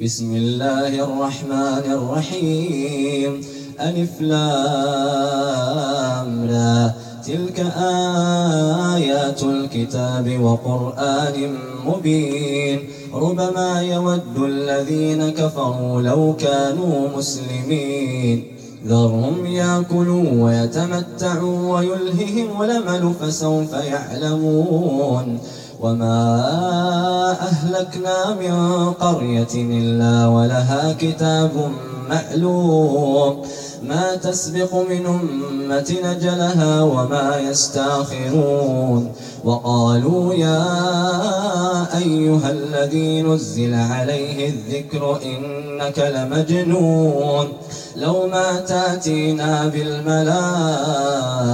بسم الله الرحمن الرحيم. ألف لام لا. تلك آيات الكتاب وقرآن مبين. ربما يود الذين كفروا لو كانوا مسلمين. ذرهم ياكلوا ويتمتعوا ويلههم الأمل فسوف يعلمون. وما أهلكنا من قرية إلا ولها كتاب معلوم ما تسبق من أمة نجلها وما يستاخرون وقالوا يا أيها الذي نزل عليه الذكر إنك لمجنون لو ما تاتينا بالملائكة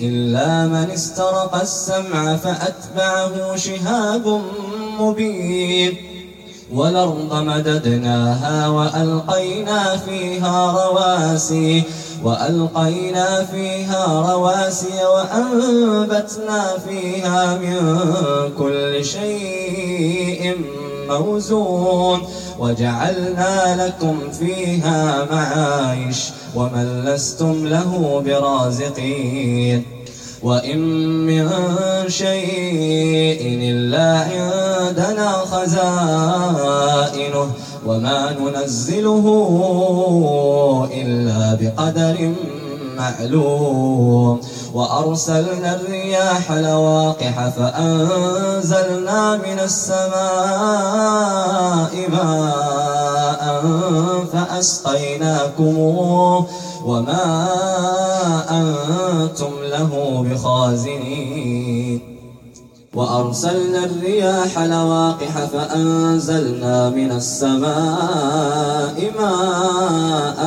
إلا من استرق السمع فأتبعه شهاب مبين والأرض مددناها وألقينا فيها رواسي وألقينا فيها رواسي وأنبتنا فيها من كل شيء موزون وجعلنا لكم فيها معايش ومن لستم له برازقين. وإن من شيء إلا عندنا خزائنه وما ننزله إلا بقدر معلوم. وأرسلنا الرياح لواقح فأنزلنا من السماء ماء فأسقيناكموه وما أنتم له بخازنين. وأرسلنا الرياح لواقح فأنزلنا من السماء ماء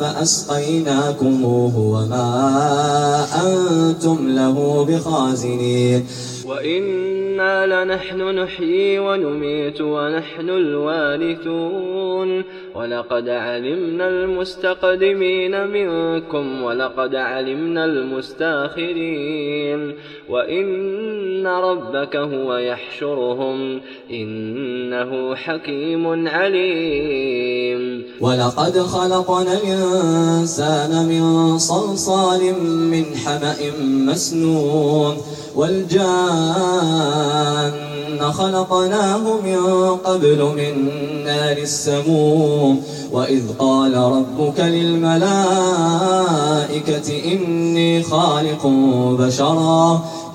فأسقيناكموه وما أنتم له بخازنين وإنا لنحن نحيي ونميت ونحن الوارثون ولقد علمنا المستقدمين منكم ولقد علمنا المستاخرين وإن ربك هو يحشرهم إنه حكيم عليم ولقد خلقنا الإنسان من صلصال من حمأ مسنون والجان خلقناه من قبل من نار السموم وإذ قال ربك للملائكة إني خالق بشرا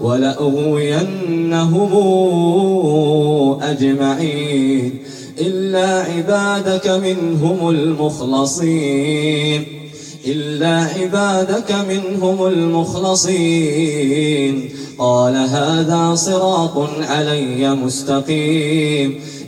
ولأغوينهم أجمعين إلا عبادك منهم المخلصين إلا عبادك منهم المخلصين قال هذا صراط علي مستقيم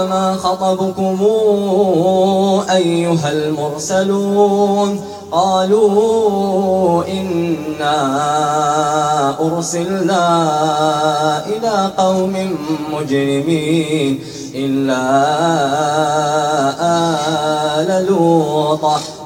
فما خطبكم أيها المرسلون قالوا إنا أرسلنا إلى قوم مجرمين إلا آل لوط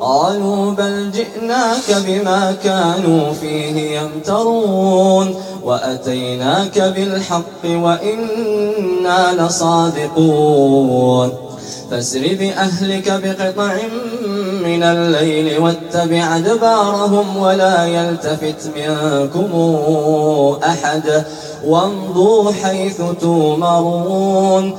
قالوا بل جئناك بما كانوا فيه يمترون وأتيناك بالحق وإنا لصادقون فاسر بأهلك بقطع من الليل واتبع أدبارهم ولا يلتفت منكم أحد وامضوا حيث تومرون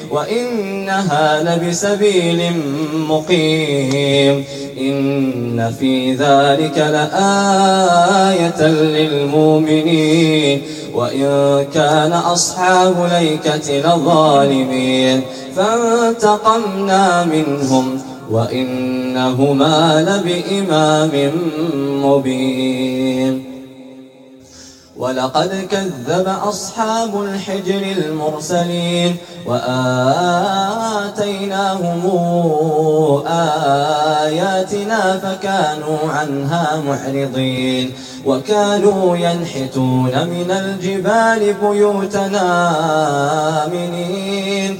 وإنها لبسبيل مقيم. إن في ذلك لآية للمؤمنين. وإن كان أصحاب ليكة لظالمين. فانتقمنا منهم. وإنهما لبإمام مبين. ولقد كذب أصحاب الحجر المرسلين وآتيناهم آياتنا فكانوا عنها معرضين وكانوا ينحتون من الجبال بيوتنا آمنين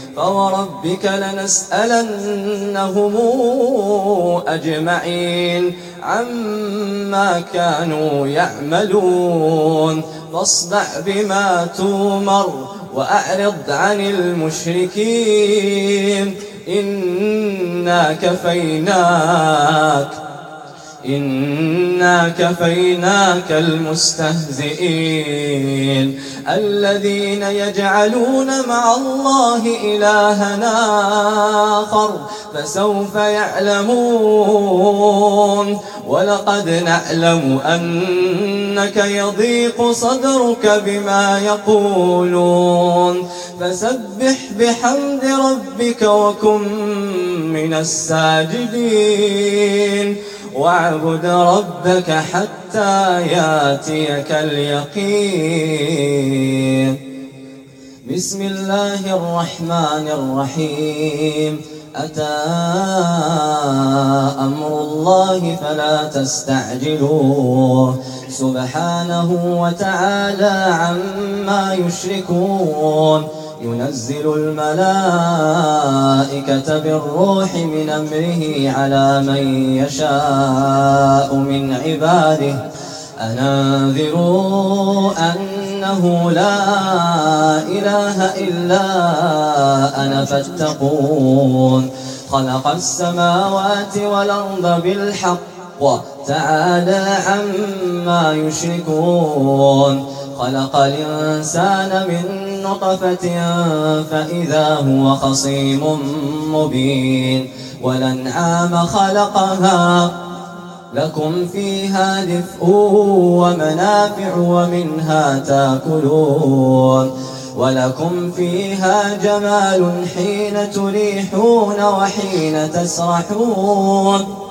فوربك لنسألنهم أجمعين عما كانوا يعملون. فاصدع بما تومر وأعرض عن المشركين. إنا كفيناك. إنا كفيناك المستهزئين. الذين يجعلون مع الله إلهنا آخر فسوف يعلمون. ولقد نعلم أنك يضيق صدرك بما يقولون. فسبح بحمد ربك وكن من الساجدين. واعبد ربك حتى ياتيك اليقين. بسم الله الرحمن الرحيم. أتى أمر الله فلا تستعجلوه. سبحانه وتعالى عما يشركون. ينزل الملائكة بالروح من أمره على من يشاء من عباده. أنذروا أنه لا إله إلا أنا فاتقون. خلق السماوات والأرض بالحق تعالى عما يشركون. خلق الإنسان من نطفة فإذا هو خصيم مبين. ولنعام خلقها لكم فيها دفء ومنافع ومنها تاكلون. ولكم فيها جمال حين تريحون وحين تسرحون.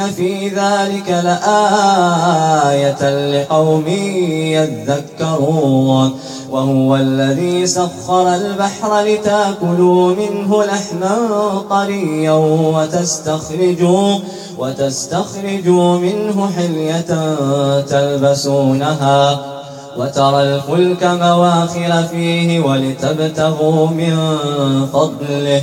في ذلك لآية لقوم يذكرون وهو الذي سخر البحر لتاكلوا منه لحما طريا وتستخرجوا وتستخرجوا منه حلية تلبسونها وترى الفلك مواخر فيه ولتبتغوا من فضله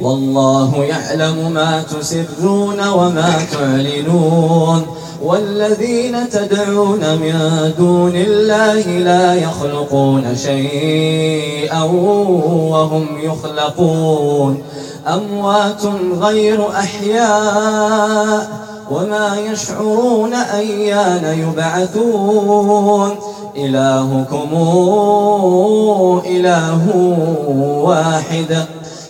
والله يعلم ما تسرون وما تعلنون والذين تدعون من دون الله لا يخلقون شيئا وهم يخلقون أموات غير أحياء وما يشعرون أيان يبعثون إلهكم إله واحد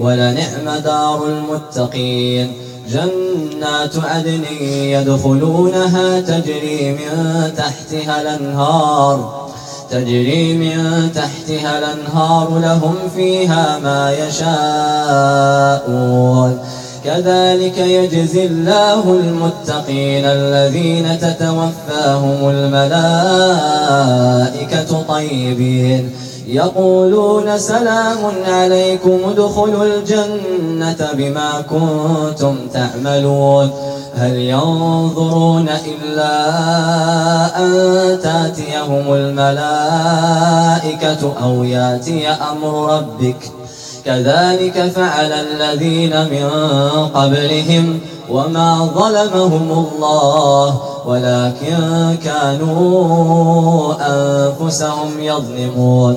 ولنعم دار المتقين. جنات عدن يدخلونها تجري من تحتها الأنهار تجري من تحتها الأنهار لهم فيها ما يشاءون. كذلك يجزي الله المتقين الذين تتوفاهم الملائكة طيبين. يقولون سلام عليكم ادخلوا الجنة بما كنتم تعملون. هل ينظرون إلا أن تأتيهم الملائكة أو يأتي أمر ربك؟ كذلك فعل الذين من قبلهم وما ظلمهم الله ولكن كانوا أنفسهم يظلمون.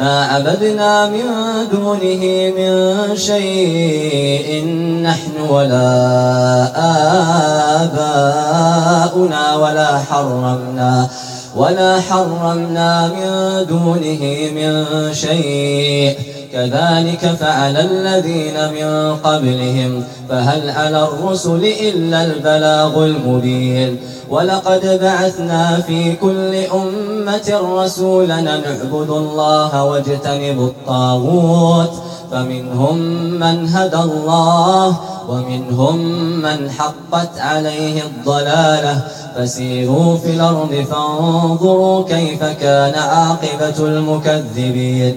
ما عبدنا من دونه من شيء نحن ولا آباؤنا ولا حرمنا ولا حرمنا من دونه من شيء. كذلك فعل الذين من قبلهم فهل على الرسل إلا البلاغ المبين. ولقد بعثنا في كل أمة رسولا نعبد الله واجتنب الطاغوت. فمنهم من هدى الله ومنهم من حقت عليه الضلالة. فسيروا في الأرض فانظروا كيف كان عاقبة المكذبين.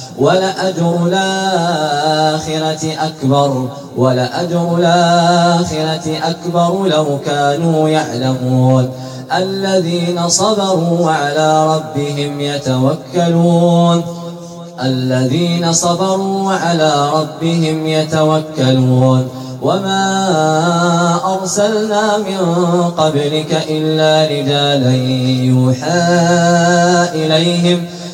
ولأجر الآخرة أكبر ولأجر الآخرة أكبر لو كانوا يعلمون. الذين صبروا وعلى ربهم يتوكلون. الذين صبروا وعلى ربهم يتوكلون. وما أرسلنا من قبلك إلا رجالا يوحى إليهم.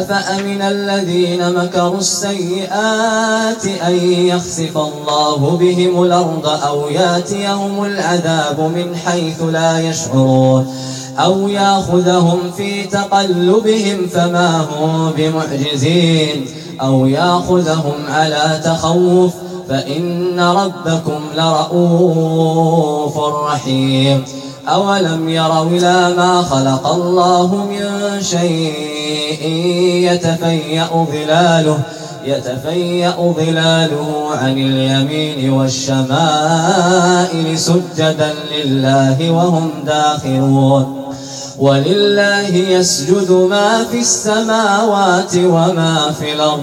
أفأمن الذين مكروا السيئات أن يخسف الله بهم الأرض أو ياتيهم العذاب من حيث لا يشعرون أو يأخذهم في تقلبهم فما هم بمعجزين أو يأخذهم على تخوف فإن ربكم لرؤوف رحيم أولم يروا إلى ما خلق الله من شيء يتفيأ ظلاله يتفيأ ظلاله عن اليمين والشمائل سجدا لله وهم داخرون. ولله يسجد ما في السماوات وما في الأرض.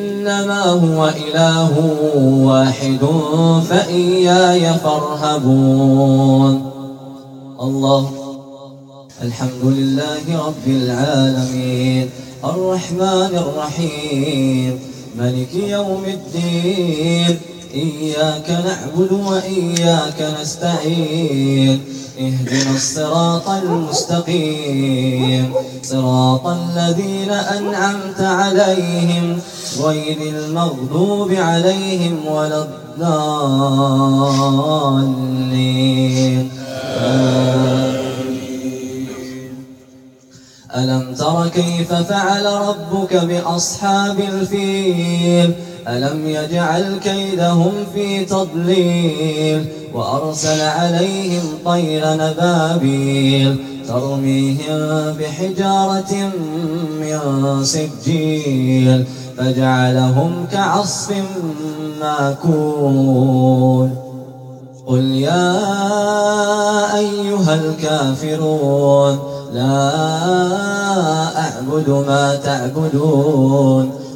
إنما هو إله واحد فإياي فارهبون. الله. الحمد لله رب العالمين. الرحمن الرحيم. ملك يوم الدين. إياك نعبد وإياك نستعين. اهدنا الصراط المستقيم. صراط الذين أنعمت عليهم غير المغضوب عليهم ولا الضالين. ألم تر كيف فعل ربك بأصحاب الفيل؟ ألم يجعل كيدهم في تضليل وأرسل عليهم طير نبابيل ترميهم بحجارة من سجيل فجعلهم كعصف ماكول قل يا أيها الكافرون لا أعبد ما تعبدون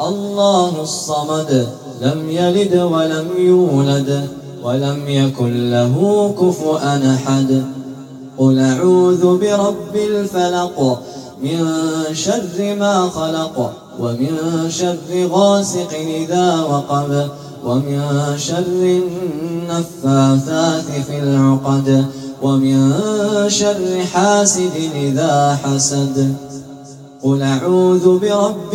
الله الصمد لم يلد ولم يولد ولم يكن له كفؤا أحد. قل أعوذ برب الفلق من شر ما خلق ومن شر غاسق إذا وقب ومن شر النفاثات في العقد ومن شر حاسد إذا حسد. قل أعوذ برب